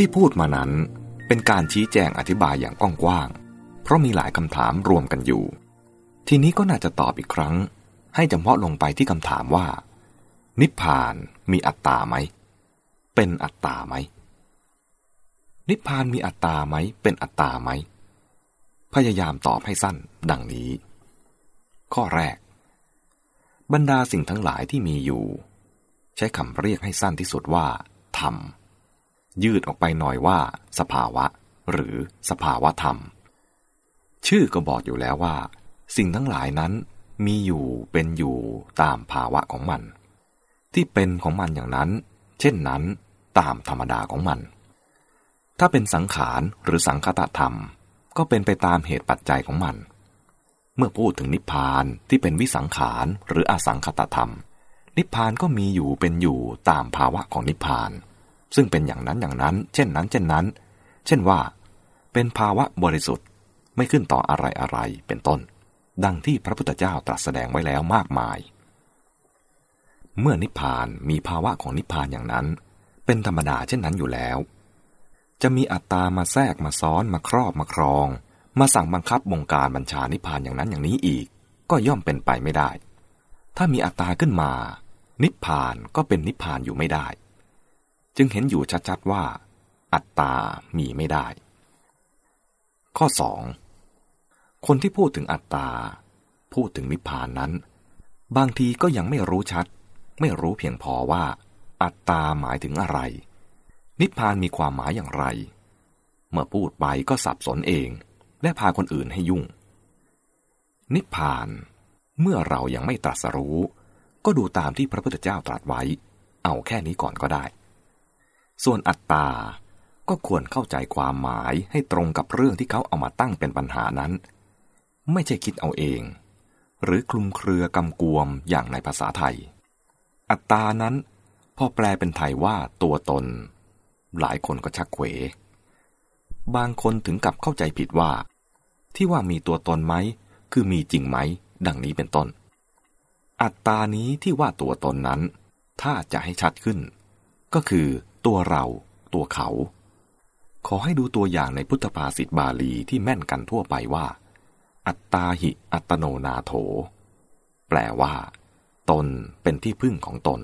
ที่พูดมานั้นเป็นการชี้แจงอธิบายอย่างกว้างๆ เพราะมีหลายคำถามรวมกันอยู่ ทีนี้ก็น่าจะตอบอีกครั้ง ให้จำเพาะลงไปที่คำถามว่า นิพพานมีอัตตาไหม เป็นอัตตาไหม นิพพานมีอัตตาไหม เป็นอัตตาไหม พยายามตอบให้สั้น ดังนี้ ข้อแรก บรรดาสิ่งทั้งหลายที่มีอยู่ ใช้คำเรียกให้สั้นที่สุดว่าธรรม ยืดออกไปหน่อยว่า สภาวะ หรือสภาวะธรรม ชื่อก็บอกอยู่แล้วว่า สิ่งทั้งหลายนั้นมีอยู่เป็นอยู่ตามภาวะของมัน ที่เป็นของมันอย่างนั้น เช่นนั้นตามธรรมดาของมัน ถ้าเป็นสังขารหรือสังคตธรรม ก็เป็นไปตามเหตุปัจจัยของมัน เมื่อพูดถึงนิพพานที่เป็นวิสังขารหรืออสังคตธรรม นิพพานก็มีอยู่เป็นอยู่ตามภาวะของนิพพาน ซึ่งเป็นอย่างนั้นอย่างนั้น เช่นนั้น เช่นนั้น เช่นว่า เป็นภาวะบริสุทธิ์ไม่ขึ้นต่ออะไรอะไรเป็นต้น ดังที่พระพุทธเจ้าตรัสแสดงไว้แล้วมากมาย เมื่อนิพพานมีภาวะของนิพพานอย่างนั้น เป็นธรรมดาเช่นนั้นอยู่แล้ว จะมีอัตตามาแทรกมาซ้อนมาครอบมาครอง มาสั่งบังคับบงการบัญชานิพพานอย่างนั้นอย่างนี้อีก ก็ย่อมเป็นไปไม่ได้ ถ้ามีอัตตาขึ้นมา นิพพานก็เป็นนิพพานอยู่ไม่ได้ จึงเห็นอยู่ชัดๆว่า อัตตามีไม่ได้ ข้อ 2. คนที่พูดถึงอัตตา พูดถึงนิพพานนั้น บางทีก็ยังไม่รู้ชัด ไม่รู้เพียงพอว่า อัตตาหมายถึงอะไร นิพพานมีความหมายอย่างไร เมื่อพูดไปก็สับสนเอง และพาคนอื่นให้ยุ่ง นิพพานเมื่อเรายังไม่ตรัสรู้ ก็ดูตามที่พระพุทธเจ้าตรัสไว้ เอาแค่นี้ก่อนก็ได้ ส่วนอัตตา ก็ควรเข้าใจความหมายให้ตรงกับเรื่องที่เขาเอามาตั้งเป็นปัญหานั้น ไม่ใช่คิดเอาเอง หรือคลุมเครือกำกวมอย่างในภาษาไทย อัตตานั้น พอแปลเป็นไทยว่าตัวตน หลายคนก็ชักเขว บางคนถึงกับเข้าใจผิดว่า ที่ว่ามีตัวตนไหม คือมีจริงไหม ดังนี้เป็นต้น อัตตานี้ที่ว่าตัวตนนั้น ถ้าจะให้ชัดขึ้น ก็คือ ตัวเรา ตัวเขา ขอให้ดูตัวอย่างในพุทธภาษิตบาลีที่แม่นกันทั่วไปว่า อัตตาหิอัตโนนาโถ แปลว่า ตนเป็นที่พึ่งของตน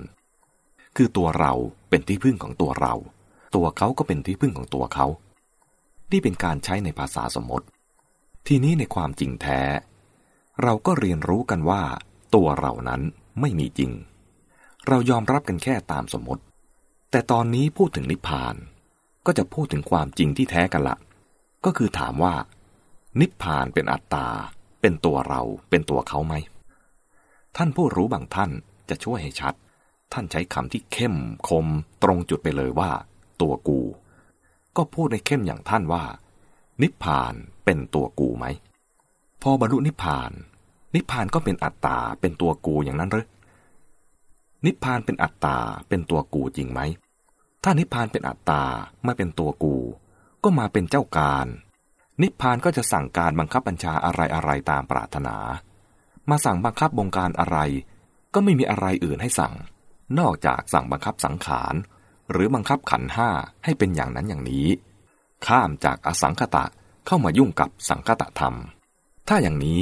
คือตัวเราเป็นที่พึ่งของตัวเรา ตัวเขาก็เป็นที่พึ่งของตัวเขา นี่เป็นการใช้ในภาษาสมมติ ทีนี้ในความจริงแท้ เราก็เรียนรู้กันว่า ตัวเรานั้นไม่มีจริง เรายอมรับกันแค่ตามสมมติ แต่ตอนนี้พูดถึงนิพพาน ก็จะพูดถึงความจริงที่แท้กันละ ก็คือถามว่า นิพพานเป็นอัตตา เป็นตัวเรา เป็นตัวเขาไหม ท่านผู้รู้บางท่านจะช่วยให้ชัด ท่านใช้คำที่เข้มคม ตรงจุดไปเลยว่า ตัวกู ก็พูดในเข้มอย่างท่านว่า นิพพานเป็นตัวกูไหม พอบรรลุนิพพาน นิพพานก็เป็นอัตตา เป็นตัวกูอย่างนั้นหรือนิพพานเป็นอัตตา เป็นตัวกูจริงไหม ถ้านิพพานเป็นอัตตาไม่เป็นตัวกู ก็มาเป็นเจ้าการ นิพพานก็จะสั่งการบังคับบัญชาอะไรอะไรตามปรารถนา มาสั่งบังคับบงการอะไร ก็ไม่มีอะไรอื่นให้สั่ง นอกจากสั่งบังคับสังขาร หรือบังคับขันห้าให้เป็นอย่างนั้นอย่างนี้ ข้ามจากอสังคตะเข้ามายุ่งกับสังคตะธรรม ถ้าอย่างนี้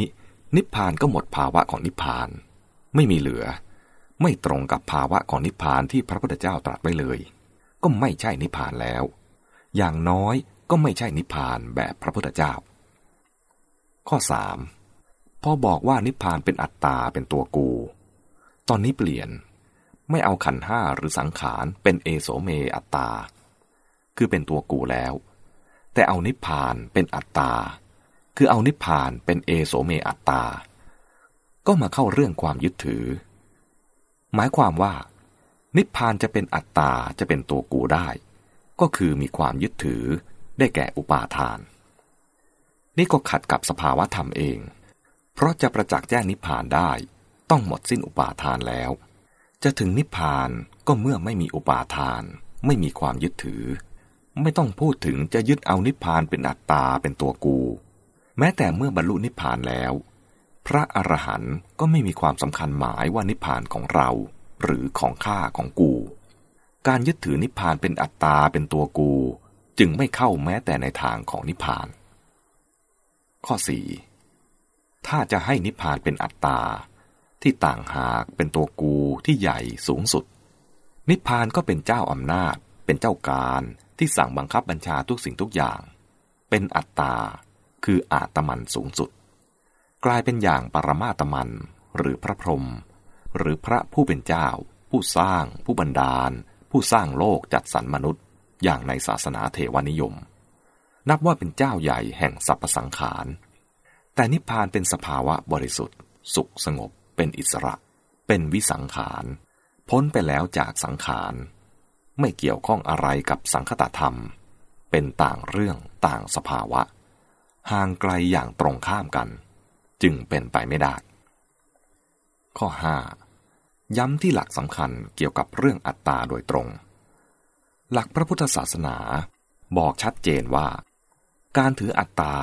นิพพานก็หมดภาวะของนิพพาน ไม่มีเหลือ ไม่ตรงกับภาวะของนิพพานที่พระพุทธเจ้าตรัสไว้เลย ก็ไม่ใช่นิพพานแล้ว อย่างน้อยก็ไม่ใช่นิพพานแบบพระพุทธเจ้า ข้อ 3. พอบอกว่านิพพานเป็นอัตตาเป็นตัวกู ตอนนี้เปลี่ยน ไม่เอาขันห้าหรือสังขารเป็นเอโสเมอัตตา คือเป็นตัวกูแล้ว แต่เอานิพพานเป็นอัตตา คือเอานิพพานเป็นเอโสเมอัตตา ก็มาเข้าเรื่องความยึดถือ หมายความว่า นิพพานจะเป็นอัตตาจะเป็นตัวกูได้ ก็คือมีความยึดถือได้แก่อุปาทาน นี่ก็ขัดกับสภาวะธรรมเอง เพราะจะประจักษ์แจ้งนิพพานได้ ต้องหมดสิ้นอุปาทานแล้ว จะถึงนิพพานก็เมื่อไม่มีอุปาทาน ไม่มีความยึดถือ ไม่ต้องพูดถึงจะยึดเอานิพพานเป็นอัตตาเป็นตัวกู แม้แต่เมื่อบรรลุนิพพานแล้ว พระอรหันต์ก็ไม่มีความสำคัญหมายว่านิพพานของเรา หรือของข้าของกู การยึดถือนิพพานเป็นอัตตาเป็นตัวกู จึงไม่เข้าแม้แต่ในทางของนิพพาน ข้อ 4. ถ้าจะให้นิพพานเป็นอัตตา ที่ต่างหากเป็นตัวกูที่ใหญ่สูงสุด นิพพานก็เป็นเจ้าอำนาจ เป็นเจ้าการที่สั่งบังคับบัญชาทุกสิ่งทุกอย่าง เป็นอัตตา คืออาตมันสูงสุด กลายเป็นอย่างปรมาตมันหรือพระพรหม หรือพระผู้เป็นเจ้า ผู้สร้าง ผู้บันดาล ผู้สร้างโลกจัดสรรมนุษย์ อย่างในศาสนาเทวนิยม นับว่าเป็นเจ้าใหญ่แห่งสรรพสังขาร แต่นิพพานเป็นสภาวะบริสุทธิ์ สุขสงบ เป็นอิสระ เป็นวิสังขาร พ้นไปแล้วจากสังขาร ไม่เกี่ยวข้องอะไรกับสังคตธรรม เป็นต่างเรื่องต่างสภาวะ ห่างไกลอย่างตรงข้ามกัน จึงเป็นไปไม่ได้ ข้อ 5. ย้ำที่หลักสำคัญเกี่ยวกับเรื่องอัตตาโดยตรง หลักพระพุทธศาสนาบอกชัดเจนว่า การถืออัตตา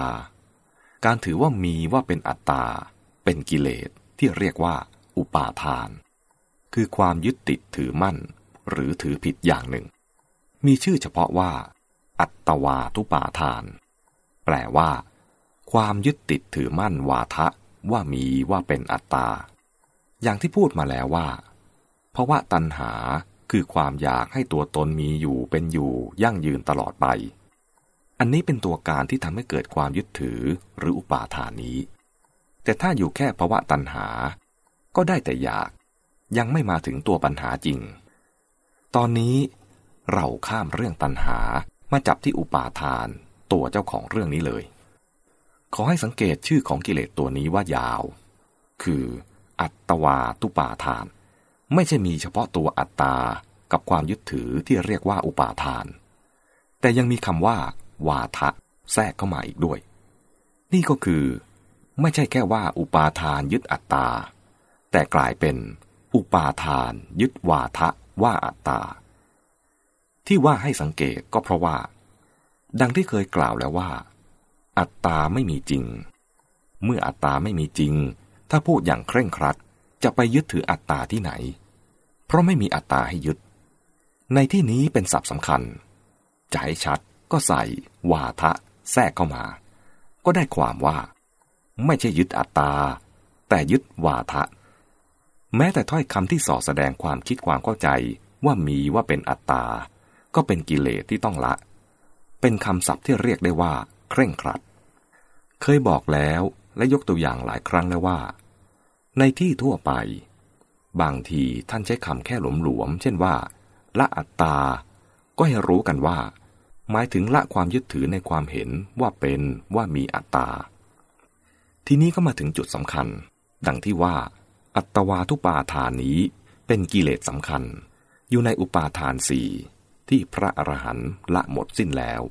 การถือว่ามีว่าเป็นอัตตา เป็นกิเลสที่เรียกว่า อุปาทาน คือความยึดติดถือมั่น หรือถือผิดอย่างหนึ่ง มีชื่อเฉพาะว่า อัตตวาทุปาทาน แปลว่า ความยึดติดถือมั่นวาทะว่ามีว่าเป็นอัตตา อย่างที่พูดมาแล้วว่าเพราะว่าตัณหาคือความอยากให้ตัวตนมีอยู่เป็นอยู่ยั่งยืนตลอดไป อันนี้เป็นตัวการที่ทำให้เกิดความยึดถือหรืออุปาทานนี้ แต่ถ้าอยู่แค่ภาวะตัณหา ก็ได้แต่อยากยังไม่มาถึงตัวปัญหาจริง ตอนนี้เราข้ามเรื่องตัณหามาจับที่อุปาทาน ตัวเจ้าของเรื่องนี้เลย ขอให้สังเกตชื่อของกิเลสตัวนี้ว่ายาว คือ อัตตวาตุปาทาน ไม่ใช่มีเฉพาะตัวอัตตากับความยึดถือที่เรียกว่าอุปาทาน แต่ยังมีคำว่า วาทะแทรกเข้ามาอีกด้วย นี่ก็คือ ไม่ใช่แค่ว่าอุปาทานยึดอัตตา แต่กลายเป็นอุปาทานยึดวาทะว่าอัตตา ที่ว่าให้สังเกตก็เพราะว่า ดังที่เคยกล่าวแล้วว่า อัตตาไม่มีจริง เมื่ออัตตาไม่มีจริง ถ้าพูดอย่างเคร่งครัดจะไปยึดถืออัตตาที่ไหน เพราะไม่มีอัตตาให้ยึด ในที่นี้เป็นศัพท์สำคัญ จะให้ชัดก็ใส่ วาทะ แทรกเข้ามา ก็ได้ความว่า ไม่ใช่ยึดอัตตา แต่ยึดวาทะ แม้แต่ถ้อยคำที่ส่อแสดงความคิดความเข้าใจว่ามีว่าเป็นอัตตา ก็เป็นกิเลสที่ต้องละ เป็นคำศัพท์ที่เรียกได้ว่า เคร่งครัด เคยบอกแล้ว และยกตัวอย่างหลายครั้งแล้วว่า ในที่ทั่วไป บางทีท่านใช้คำแค่หลวมๆเช่นว่า ละอัตตา ก็ให้รู้กันว่า หมายถึงละความยึดถือในความเห็นว่าเป็นว่ามีอัตตา ทีนี้ก็มาถึงจุดสำคัญ ดังที่ว่า อัตวาทุปาทานนี้เป็นกิเลสสำคัญ อยู่ในอุปาทานสี่ที่พระอรหันต์ละหมดสิ้นแล้ว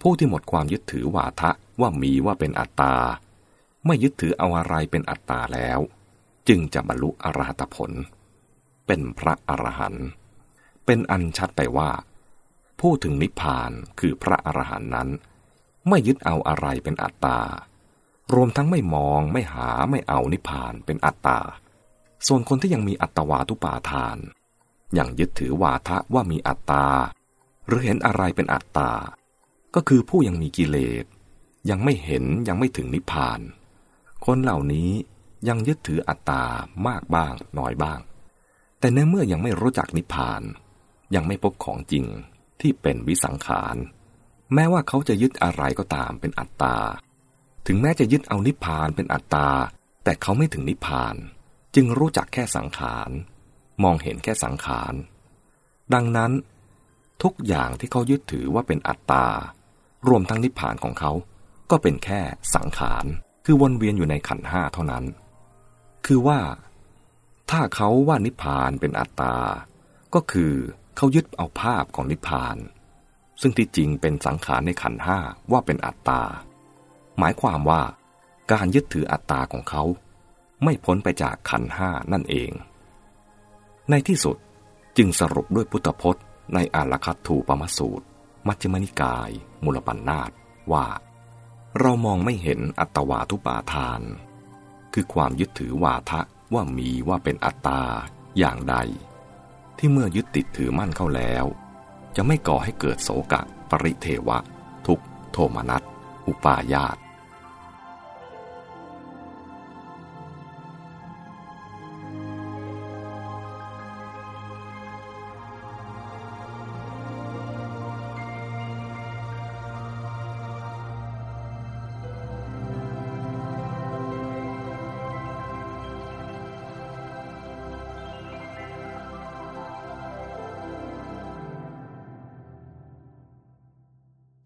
ผู้ที่หมดความยึดถือวาทะว่ามีว่าเป็นอัตตา ไม่ยึดถือเอาอะไรเป็นอัตตาแล้ว จึงจะบรรลุอรหัตผล เป็นพระอรหันต์เป็นอันชัดไปว่า ผู้ถึงนิพพานคือพระอรหันต์นั้น ไม่ยึดเอาอะไรเป็นอัตตารวมทั้งไม่มองไม่หาไม่เอานิพพานเป็นอัตตา ส่วนคนที่ยังมีอัตวาทุปาทาน ยังยึดถือวาทะว่ามีอัตตา หรือเห็นอะไรเป็นอัตตา ก็คือผู้ยังมีกิเลส ยังไม่เห็นยังไม่ถึงนิพพาน คนเหล่านี้ยังยึดถืออัตตามากบ้างน้อยบ้าง แต่ในเมื่อยังไม่รู้จักนิพพาน ยังไม่พบของจริงที่เป็นวิสังขาร แม้ว่าเขาจะยึดอะไรก็ตามเป็นอัตตา ถึงแม้จะยึดเอานิพพานเป็นอัตตา แต่เขาไม่ถึงนิพพาน จึงรู้จักแค่สังขาร มองเห็นแค่สังขาร ดังนั้น ทุกอย่างที่เขายึดถือว่าเป็นอัตตารวมทั้งนิพพานของเขาก็เป็นแค่สังขาร คือวนเวียนอยู่ในขันห้าเท่านั้น คือว่า ถ้าเขาว่านิพพานเป็นอัตตา ก็คือเขายึดเอาภาพของนิพพาน ซึ่งที่จริงเป็นสังขารในขันห้าว่าเป็นอัตตา หมายความว่า การยึดถืออัตตาของเขา ไม่พ้นไปจากขันห้านั่นเอง ในที่สุดจึงสรุปด้วยพุทธพจน์ในอาลคัตถูปมสูตร มัจจมนิกาย มูลปัญนาตว่า เรามองไม่เห็นอัตวาทุปาทาน คือความยึดถือวาทะว่ามีว่าเป็นอัตตาอย่างใด ที่เมื่อยึดติดถือมั่นเข้าแล้ว จะไม่ก่อให้เกิดโศกะ ปริเทวะ ทุกโทมนัส อุปาญาต